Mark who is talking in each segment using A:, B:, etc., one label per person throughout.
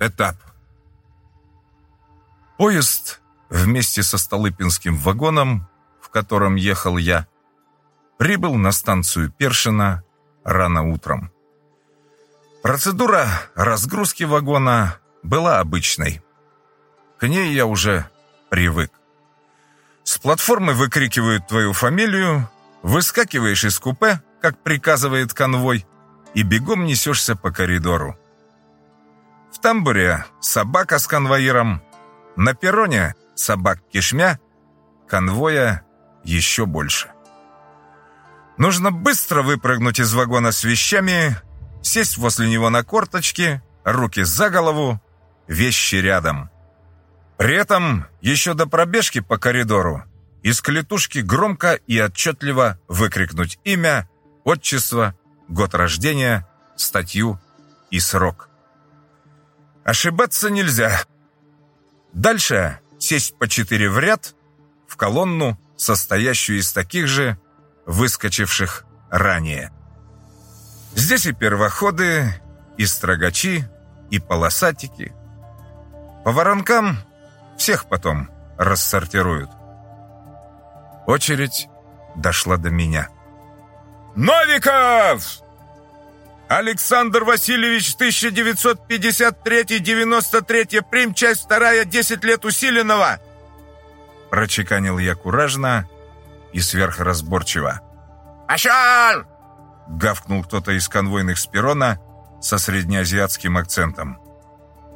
A: Этап. Поезд вместе со Столыпинским вагоном, в котором ехал я, прибыл на станцию Першина рано утром. Процедура разгрузки вагона была обычной. К ней я уже привык. С платформы выкрикивают твою фамилию, выскакиваешь из купе, как приказывает конвой, и бегом несешься по коридору. В тамбуре собака с конвоиром, на перроне собак кишмя, конвоя еще больше. Нужно быстро выпрыгнуть из вагона с вещами, сесть возле него на корточки, руки за голову, вещи рядом. При этом еще до пробежки по коридору из клетушки громко и отчетливо выкрикнуть имя, отчество, год рождения, статью и срок. Ошибаться нельзя. Дальше сесть по четыре в ряд, в колонну, состоящую из таких же, выскочивших ранее. Здесь и первоходы, и строгачи, и полосатики. По воронкам всех потом рассортируют. Очередь дошла до меня. «Новиков!» Александр Васильевич, 1953-93, прим, часть вторая, 10 лет усиленного!» Прочеканил я куражно и сверхразборчиво.
B: «Пошел!»
A: Гавкнул кто-то из конвойных с перрона со среднеазиатским акцентом.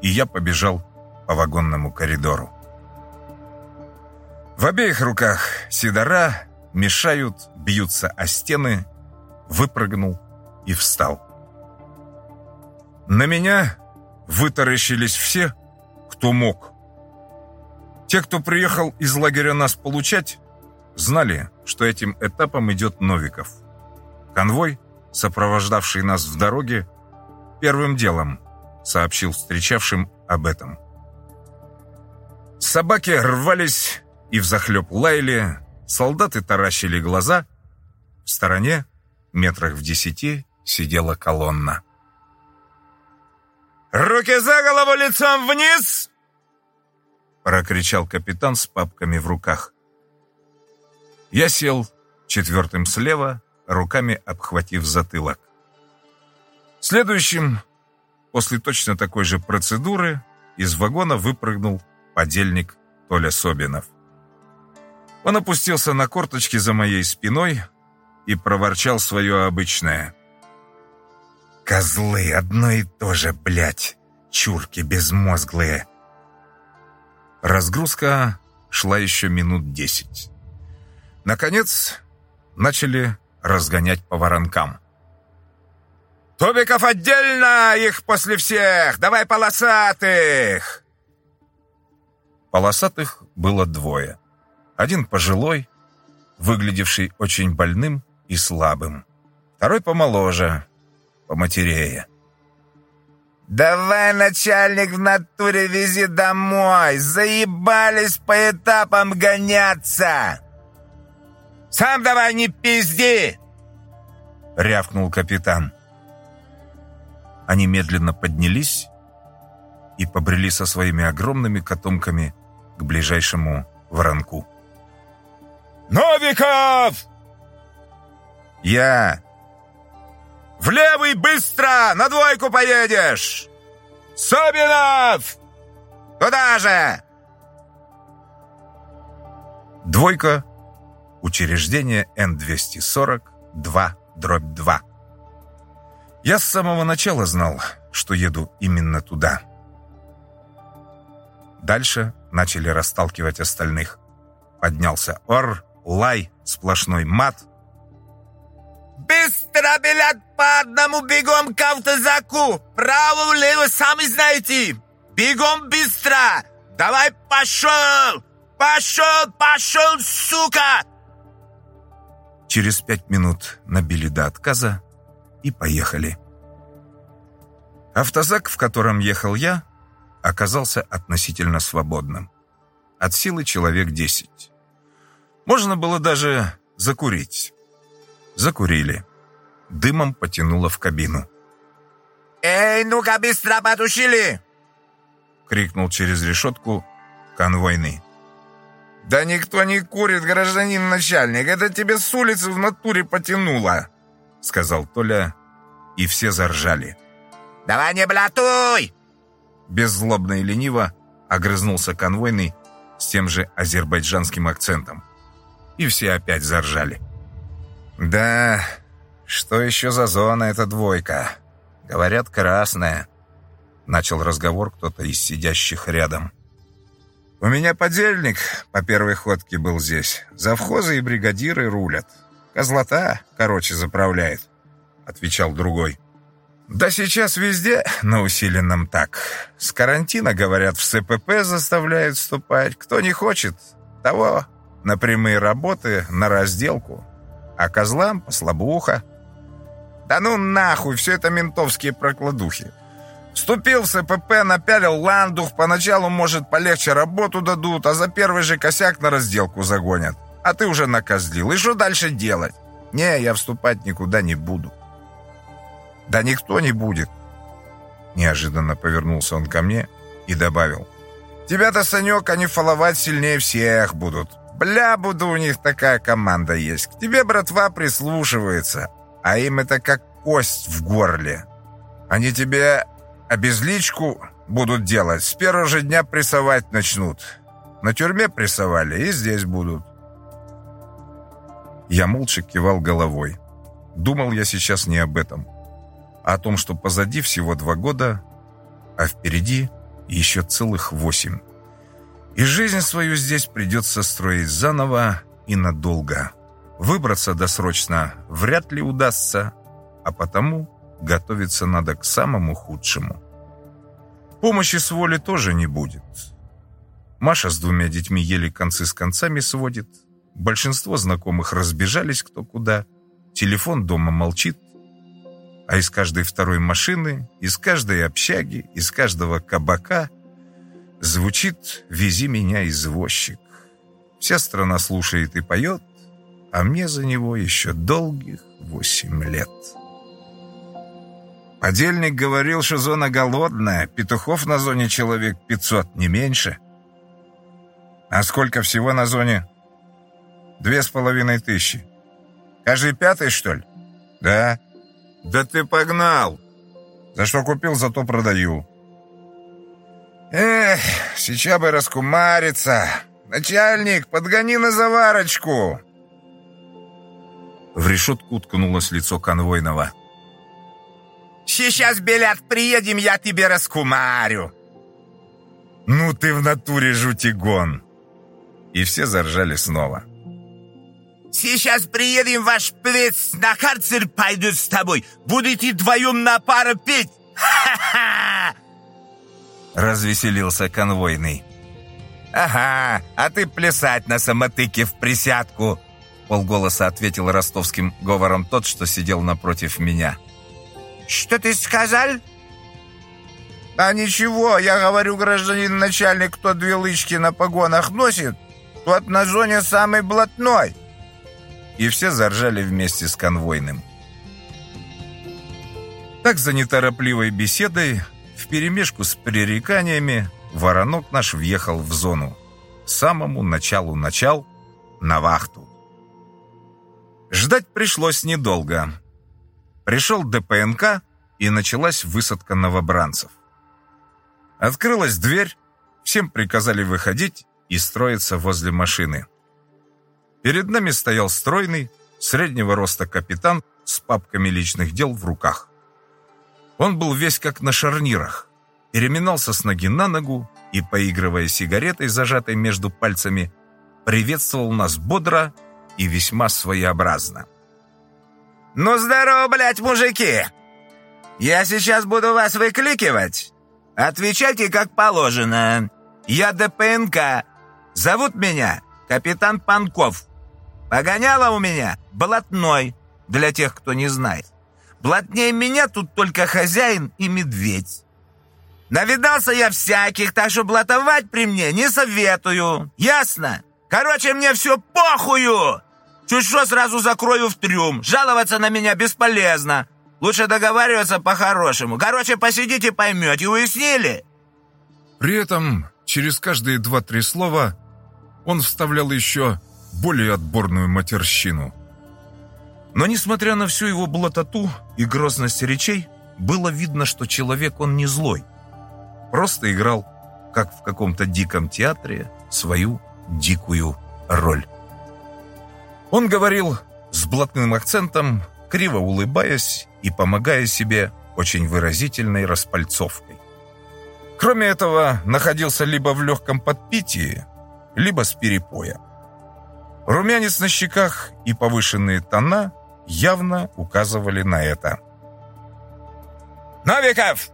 A: И я побежал по вагонному коридору. В обеих руках сидора мешают, бьются о стены, выпрыгнул и встал. На меня вытаращились все, кто мог. Те, кто приехал из лагеря нас получать, знали, что этим этапом идет Новиков. Конвой, сопровождавший нас в дороге, первым делом сообщил встречавшим об этом. Собаки рвались и взахлеб лаяли, солдаты таращили глаза. В стороне, метрах в десяти, сидела колонна.
B: «Руки за голову, лицом вниз!»
A: прокричал капитан с папками в руках. Я сел четвертым слева, руками обхватив затылок. Следующим, после точно такой же процедуры, из вагона выпрыгнул подельник Толя Собинов. Он опустился на корточки за моей спиной и проворчал свое обычное. «Козлы, одно и то же, блядь, чурки безмозглые!» Разгрузка шла еще минут десять. Наконец, начали разгонять по воронкам.
B: «Тубиков отдельно, их после всех! Давай полосатых!»
A: Полосатых было двое. Один пожилой, выглядевший очень больным и слабым. Второй помоложе, поматерее.
B: «Давай, начальник, в натуре вези домой! Заебались по этапам гоняться!» «Сам давай не пизди!»
A: — рявкнул капитан. Они медленно поднялись и побрели со своими огромными котомками к ближайшему воронку.
B: «Новиков!»
A: «Я!»
B: «В левый быстро! На двойку поедешь!» «Собинов! Туда же!»
A: Двойка. Учреждение Н-240, 2, дробь 2. Я с самого начала знал, что еду именно туда. Дальше начали расталкивать остальных. Поднялся ор, лай, сплошной мат.
B: «Быстро, блядь, по одному бегом к автозаку! Право-влево, сами знаете! Бегом быстро! Давай пошел! Пошел, пошел, сука!»
A: Через пять минут набили до отказа и поехали. Автозак, в котором ехал я, оказался относительно свободным. От силы человек десять. Можно было даже закурить. Закурили. Дымом потянуло в кабину.
B: «Эй, ну-ка, быстро потушили!
A: крикнул через решетку конвойный.
B: «Да никто не курит, гражданин начальник, это тебе с улицы в натуре потянуло!»
A: Сказал Толя, и все заржали.
B: «Давай не блатуй!»
A: Беззлобно и лениво огрызнулся конвойный с тем же азербайджанским акцентом. И все опять заржали. «Да, что еще за зона эта двойка? Говорят, красная». Начал разговор кто-то из сидящих рядом. «У меня подельник по первой ходке был здесь. Завхозы и бригадиры рулят. Козлота, короче, заправляет», — отвечал другой. «Да сейчас везде на усиленном так. С карантина, говорят, в СПП заставляют вступать. Кто не хочет, того на прямые работы, на разделку. А козлам послабуха. Да ну нахуй, все это ментовские прокладухи. Вступил в СПП, напялил ландух, поначалу, может, полегче работу дадут, а за первый же косяк на разделку загонят. А ты уже накозлил. И что дальше делать? Не, я вступать никуда не буду. Да никто не будет. Неожиданно повернулся он ко мне и добавил. Тебя-то, Санек, они фаловать сильнее всех будут. Бля, буду у них такая команда есть. К тебе, братва, прислушивается. А им это как кость в горле. Они тебе обезличку будут делать. С первого же дня прессовать начнут. На тюрьме прессовали и здесь будут. Я молча кивал головой. Думал я сейчас не об этом. А о том, что позади всего два года, а впереди еще целых восемь. И жизнь свою здесь придется строить заново и надолго. Выбраться досрочно вряд ли удастся, а потому готовиться надо к самому худшему. Помощи с воли тоже не будет. Маша с двумя детьми еле концы с концами сводит. Большинство знакомых разбежались кто куда. Телефон дома молчит. А из каждой второй машины, из каждой общаги, из каждого кабака звучит «Вези меня, извозчик». Вся страна слушает и поет, а мне за него еще долгих восемь лет. Подельник говорил, что зона голодная, петухов на зоне человек 500, не меньше. А сколько всего на зоне? Две с половиной тысячи. Каждый пятый, что ли? Да. Да ты погнал. За что купил, зато продаю. Эх, сейчас бы раскумариться. Начальник, подгони на заварочку. В решетку уткнулось лицо конвойного.
B: Сейчас, Белят, приедем, я тебе раскумарю.
A: Ну ты в натуре жутигон. И все заржали снова.
B: Сейчас приедем, ваш плец, на карцер пойдут с тобой. Будете вдвоем на пару петь. Ха-ха!
A: Развеселился конвойный. «Ага, а ты плясать на самотыке в присядку!» Полголоса ответил ростовским говором тот, что сидел напротив меня.
B: «Что ты сказал?»
A: «А ничего, я говорю, гражданин начальник, кто две лычки на погонах носит, тот на зоне самый блатной!» И все заржали вместе с конвойным. Так за неторопливой беседой, вперемешку с пререканиями, воронок наш въехал в зону. Самому началу начал на вахту. Ждать пришлось недолго. Пришел ДПНК, и началась высадка новобранцев. Открылась дверь, всем приказали выходить и строиться возле машины. Перед нами стоял стройный, среднего роста капитан с папками личных дел в руках. Он был весь как на шарнирах, переминался с ноги на ногу и, поигрывая сигаретой, зажатой между пальцами, приветствовал нас бодро и весьма своеобразно.
B: «Ну, здорово, блядь, мужики! Я сейчас буду вас выкликивать. Отвечайте, как положено. Я ДПНК. Зовут меня капитан Панков. Погоняла у меня блатной, для тех, кто не знает. Блатнее меня тут только хозяин и медведь. Навидался я всяких, так что блатовать при мне не советую. Ясно? Короче, мне все похую!» Чуть что, сразу закрою в трюм. Жаловаться на меня бесполезно. Лучше договариваться по-хорошему. Короче, посидите, поймете. Уяснили?»
A: При этом через каждые два-три слова он вставлял еще более отборную матерщину. Но несмотря на всю его блатоту и грозность речей, было видно, что человек он не злой. Просто играл, как в каком-то диком театре, свою дикую роль. Он говорил с блатным акцентом, криво улыбаясь и помогая себе очень выразительной распальцовкой. Кроме этого, находился либо в легком подпитии, либо с перепоя. Румянец на щеках и повышенные тона явно указывали на это.
B: «Новиков!»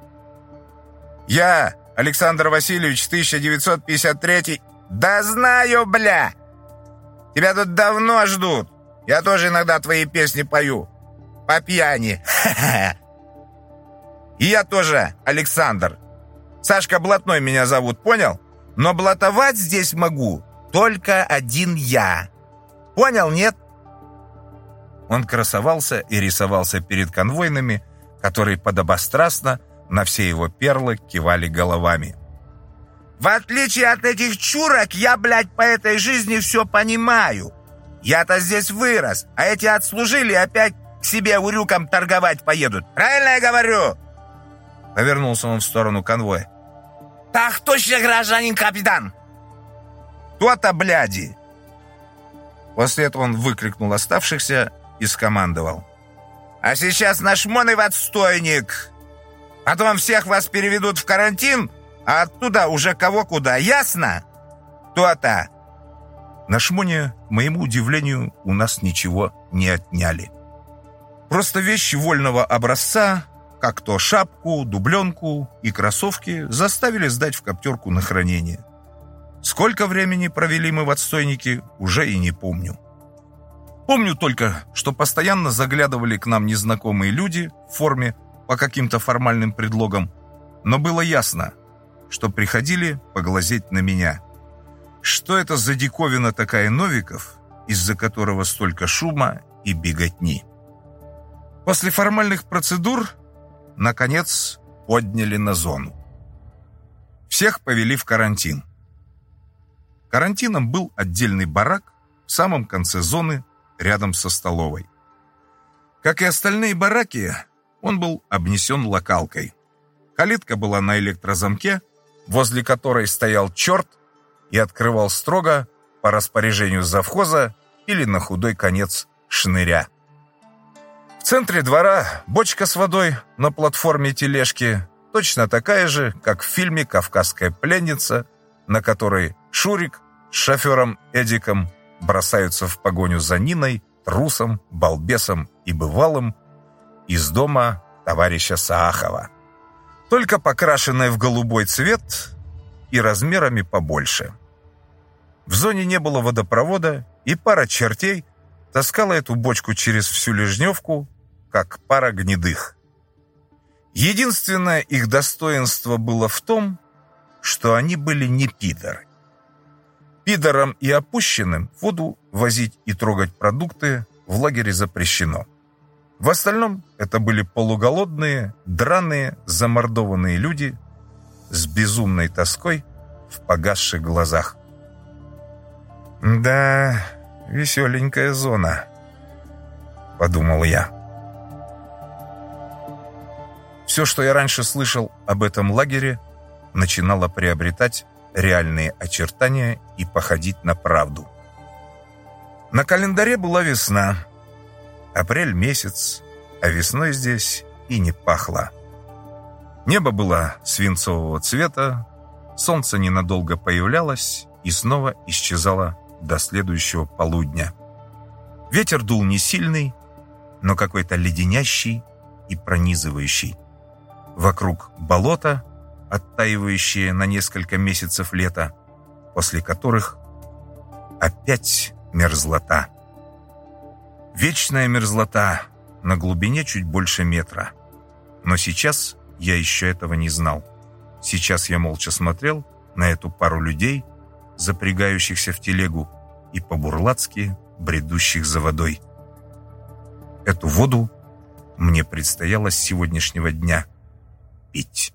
B: «Я, Александр Васильевич, 1953 «Да знаю, бля! Тебя тут давно ждут. Я тоже иногда твои песни пою. По пьяни. И я тоже, Александр. Сашка Блатной меня зовут, понял? Но блатовать здесь могу только один я. Понял, нет?»
A: Он красовался и рисовался перед конвойными, которые подобострастно на все его перлы кивали головами.
B: В отличие от этих чурок, я, блядь, по этой жизни все понимаю. Я-то здесь вырос, а эти отслужили опять к себе урюком торговать поедут. Правильно я говорю?»
A: Повернулся он в сторону конвоя.
B: «Так точно, гражданин капитан!»
A: «То-то, бляди!» После этого он выкрикнул оставшихся и скомандовал.
B: «А сейчас наш моный в отстойник! Потом всех вас переведут в карантин, а оттуда уже кого куда, ясно? То-то!»
A: На шмоне, к моему удивлению, у нас ничего не отняли. Просто вещи вольного образца, как то шапку, дубленку и кроссовки, заставили сдать в коптерку на хранение. Сколько времени провели мы в отстойнике, уже и не помню. Помню только, что постоянно заглядывали к нам незнакомые люди в форме по каким-то формальным предлогам, но было ясно, что приходили поглазеть на меня. Что это за диковина такая Новиков, из-за которого столько шума и беготни? После формальных процедур, наконец, подняли на зону. Всех повели в карантин. Карантином был отдельный барак в самом конце зоны, рядом со столовой. Как и остальные бараки, он был обнесен локалкой. Калитка была на электрозамке, возле которой стоял черт и открывал строго по распоряжению завхоза или на худой конец шныря. В центре двора бочка с водой на платформе тележки точно такая же, как в фильме «Кавказская пленница», на которой Шурик с шофером Эдиком бросаются в погоню за Ниной, трусом, балбесом и бывалым из дома товарища Саахова только покрашенная в голубой цвет и размерами побольше. В зоне не было водопровода, и пара чертей таскала эту бочку через всю Лежневку, как пара гнедых. Единственное их достоинство было в том, что они были не пидоры. Пидорам и опущенным воду возить и трогать продукты в лагере запрещено. В остальном это были полуголодные, драные, замордованные люди с безумной тоской в погасших глазах. «Да, веселенькая зона», — подумал я. Все, что я раньше слышал об этом лагере, начинало приобретать реальные очертания и походить на правду. На календаре была весна — Апрель месяц, а весной здесь и не пахло. Небо было свинцового цвета, солнце ненадолго появлялось и снова исчезало до следующего полудня. Ветер дул не сильный, но какой-то леденящий и пронизывающий. Вокруг болото, оттаивающее на несколько месяцев лета, после которых опять мерзлота. Вечная мерзлота на глубине чуть больше метра. Но сейчас я еще этого не знал. Сейчас я молча смотрел на эту пару людей, запрягающихся в телегу, и по-бурлацки бредущих за водой. Эту воду мне предстояло с сегодняшнего дня пить.